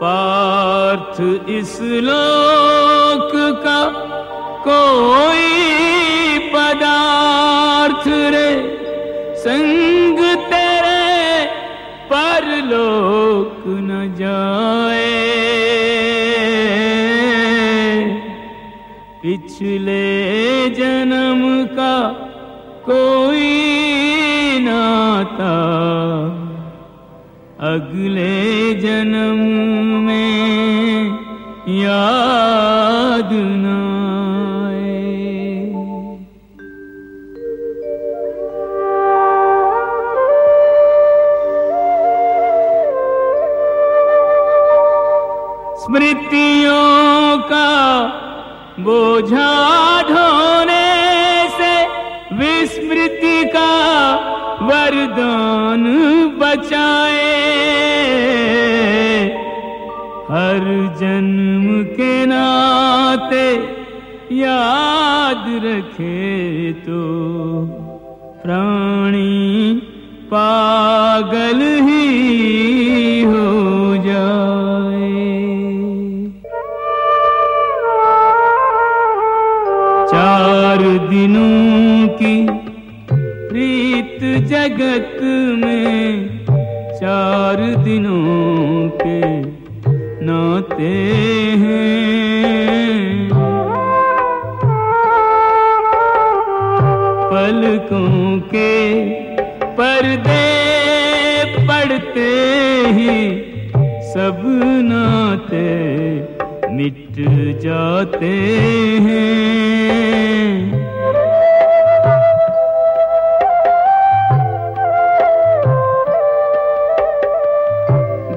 पार्थ इस लोक का कोई पदार्थ रे। संग तेरे पर लोक न जाए। पिछले जन्म का कोई नाता अगले जन्म में याद न स्मृतियों का बोझा ढोने से विस्मृति का वरदान बचाए। हर जन्म के नाते याद रखे तो प्राणी पागल ही हो जाए। चार दिनों की प्रीत जगत में चार दिनों के नाते हैं। पलकों के पर्दे पड़ते ही, सब नाते मिट जाते हैं।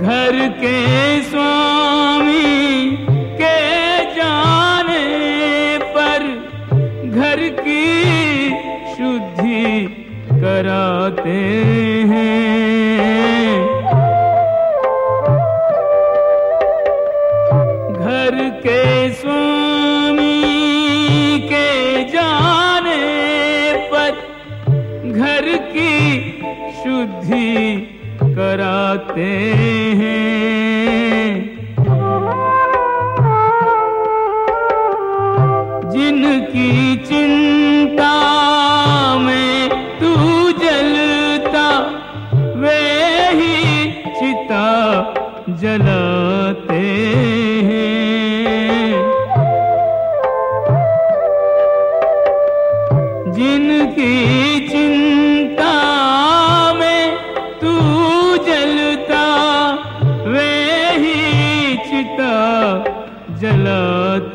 घर के स्वामी घर की शुद्धि कराते हैं। घर के स्वामी के जाने पर घर की शुद्धि कराते हैं।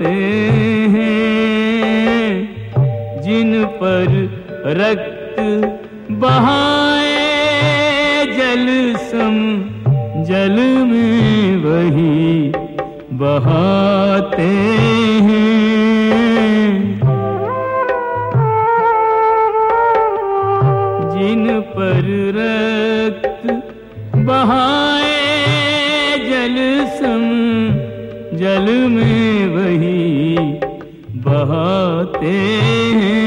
जलाते हैं, जिन पर रक्त बहाए, जल सम जल में वही बहाते हैं। जिन पर रक्त बहाए, जल सम जल में वही बहाते हैं।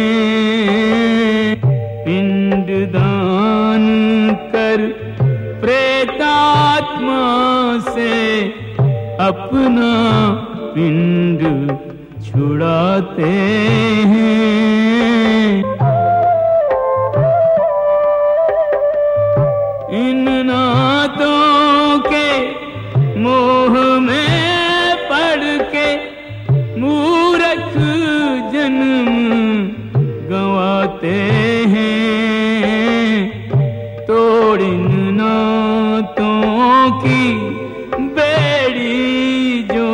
पिंड दान कर प्रेतात्मा से अपना पिंड छुड़ाते हैं। इन की बेड़ी जो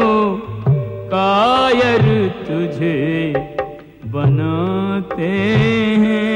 कायर तुझे बनाते हैं।